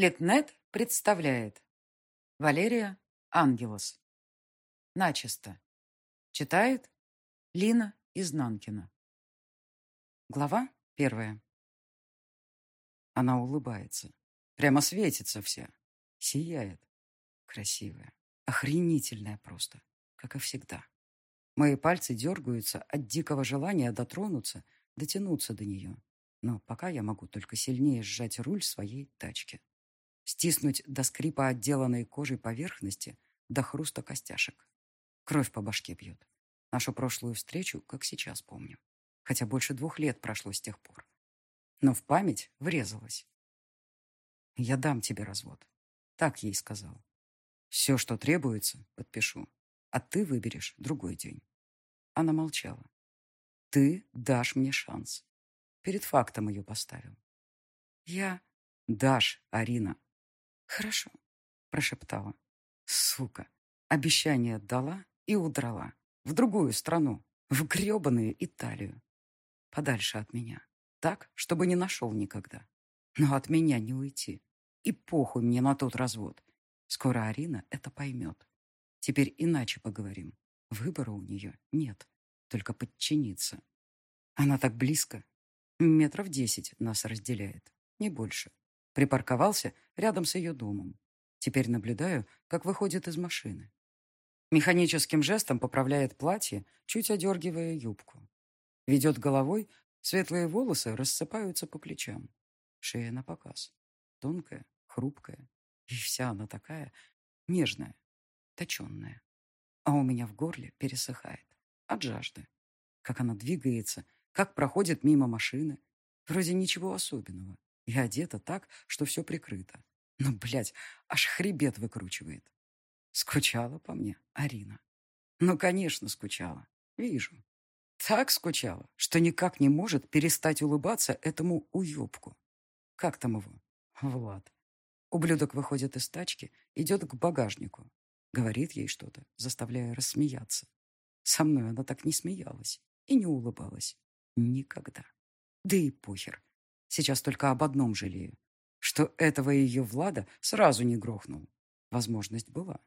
Литнет представляет Валерия Ангелос Начисто Читает Лина Изнанкина Глава первая Она улыбается. Прямо светится вся. Сияет. Красивая. Охренительная просто. Как и всегда. Мои пальцы дергаются от дикого желания дотронуться, дотянуться до нее. Но пока я могу только сильнее сжать руль своей тачки стиснуть до скрипа отделанной кожей поверхности, до хруста костяшек. Кровь по башке бьет. Нашу прошлую встречу, как сейчас помню. Хотя больше двух лет прошло с тех пор. Но в память врезалась. «Я дам тебе развод». Так ей сказал. «Все, что требуется, подпишу. А ты выберешь другой день». Она молчала. «Ты дашь мне шанс». Перед фактом ее поставил. «Я...» «Дашь, Арина, «Хорошо», — прошептала. «Сука! Обещание отдала и удрала. В другую страну, в гребаную Италию. Подальше от меня. Так, чтобы не нашел никогда. Но от меня не уйти. И похуй мне на тот развод. Скоро Арина это поймет. Теперь иначе поговорим. Выбора у нее нет. Только подчиниться. Она так близко. Метров десять нас разделяет. Не больше. Припарковался рядом с ее домом. Теперь наблюдаю, как выходит из машины. Механическим жестом поправляет платье, чуть одергивая юбку. Ведет головой, светлые волосы рассыпаются по плечам. Шея на показ. Тонкая, хрупкая. И вся она такая нежная, точенная. А у меня в горле пересыхает. От жажды. Как она двигается, как проходит мимо машины. Вроде ничего особенного. И одета так, что все прикрыто. Но, блядь, аж хребет выкручивает. Скучала по мне Арина. Ну, конечно, скучала. Вижу. Так скучала, что никак не может перестать улыбаться этому уебку. Как там его? Влад. Ублюдок выходит из тачки, идет к багажнику. Говорит ей что-то, заставляя рассмеяться. Со мной она так не смеялась и не улыбалась. Никогда. Да и похер. Сейчас только об одном жалею. Что этого ее Влада сразу не грохнул. Возможность была.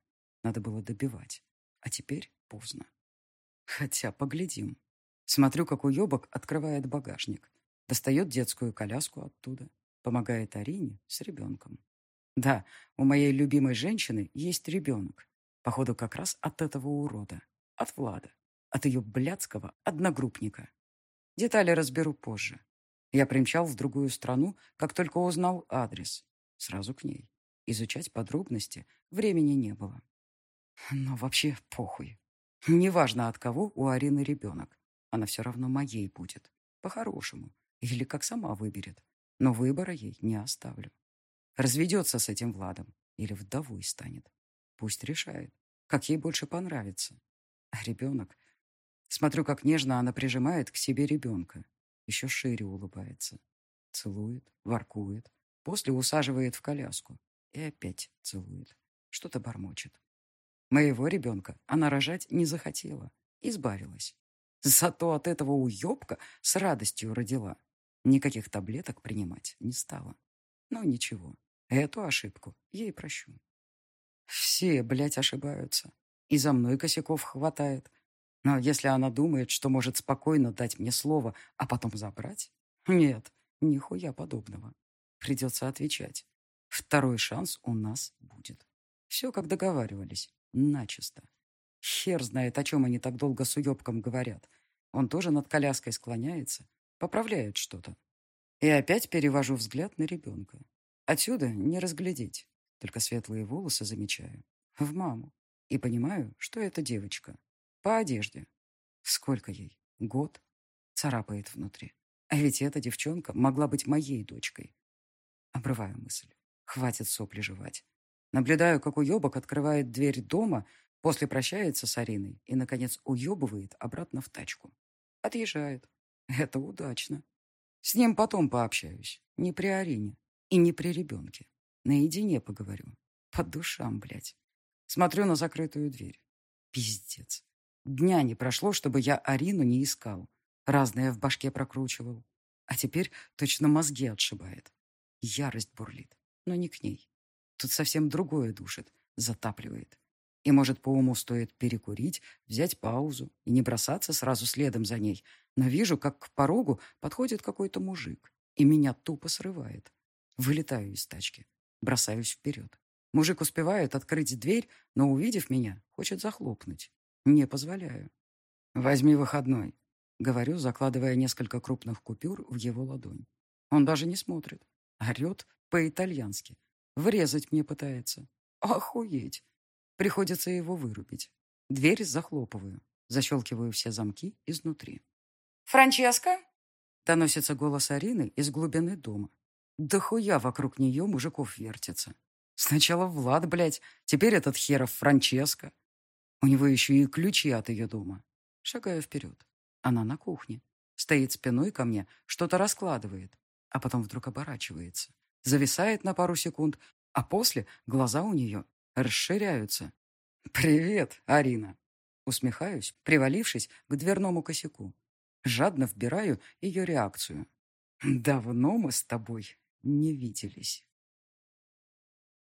Надо было добивать. А теперь поздно. Хотя поглядим. Смотрю, как уебок открывает багажник. Достает детскую коляску оттуда. Помогает Арине с ребенком. Да, у моей любимой женщины есть ребенок. Походу, как раз от этого урода. От Влада. От ее блядского одногруппника. Детали разберу позже. Я примчал в другую страну, как только узнал адрес. Сразу к ней. Изучать подробности времени не было. Но вообще похуй. Неважно, от кого у Арины ребенок. Она все равно моей будет. По-хорошему. Или как сама выберет. Но выбора ей не оставлю. Разведется с этим Владом. Или вдовой станет. Пусть решает, как ей больше понравится. А ребенок... Смотрю, как нежно она прижимает к себе ребенка еще шире улыбается. Целует, воркует, после усаживает в коляску и опять целует. Что-то бормочет. Моего ребенка она рожать не захотела, избавилась. Зато от этого уебка с радостью родила. Никаких таблеток принимать не стала. Но ничего, эту ошибку ей прощу. Все, блядь, ошибаются. И за мной косяков хватает. Но если она думает, что может спокойно дать мне слово, а потом забрать? Нет, нихуя подобного. Придется отвечать. Второй шанс у нас будет. Все, как договаривались. Начисто. Хер знает, о чем они так долго с уебком говорят. Он тоже над коляской склоняется, поправляет что-то. И опять перевожу взгляд на ребенка. Отсюда не разглядеть. Только светлые волосы замечаю. В маму. И понимаю, что это девочка. По одежде. Сколько ей? Год? Царапает внутри. А ведь эта девчонка могла быть моей дочкой. Обрываю мысль. Хватит сопли жевать. Наблюдаю, как уебок открывает дверь дома, после прощается с Ариной и, наконец, уебывает обратно в тачку. Отъезжает. Это удачно. С ним потом пообщаюсь. Не при Арине и не при ребенке. Наедине поговорю. По душам, блядь. Смотрю на закрытую дверь. Пиздец. Дня не прошло, чтобы я Арину не искал. Разное в башке прокручивал. А теперь точно мозги отшибает. Ярость бурлит. но не к ней. Тут совсем другое душит, затапливает. И, может, по уму стоит перекурить, взять паузу и не бросаться сразу следом за ней. Но вижу, как к порогу подходит какой-то мужик, и меня тупо срывает. Вылетаю из тачки, бросаюсь вперед. Мужик успевает открыть дверь, но, увидев меня, хочет захлопнуть. Не позволяю. «Возьми выходной», — говорю, закладывая несколько крупных купюр в его ладонь. Он даже не смотрит. Орет по-итальянски. Врезать мне пытается. Охуеть. Приходится его вырубить. Дверь захлопываю. Защелкиваю все замки изнутри. «Франческа?» Доносится голос Арины из глубины дома. Да хуя вокруг нее мужиков вертится. Сначала Влад, блядь, теперь этот херов Франческо. У него еще и ключи от ее дома. Шагаю вперед. Она на кухне. Стоит спиной ко мне, что-то раскладывает. А потом вдруг оборачивается. Зависает на пару секунд, а после глаза у нее расширяются. «Привет, Арина!» Усмехаюсь, привалившись к дверному косяку. Жадно вбираю ее реакцию. «Давно мы с тобой не виделись».